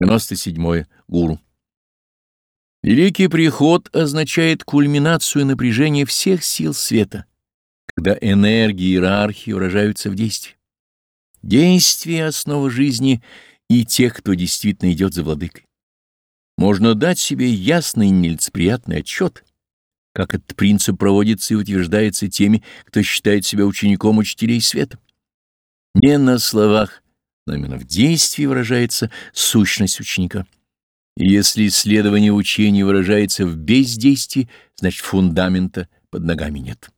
97. Гуру. Великий приход означает кульминацию напряжения всех сил света, когда энергии иерархии выражаются в действии. Действие — основа жизни и тех, кто действительно идет за владыкой. Можно дать себе ясный нелицеприятный отчет, как этот принцип проводится и утверждается теми, кто считает себя учеником учителей света. Не на словах, но именно в действии выражается сущность ученика. И если исследование учения выражается в бездействии, значит фундамента под ногами нет.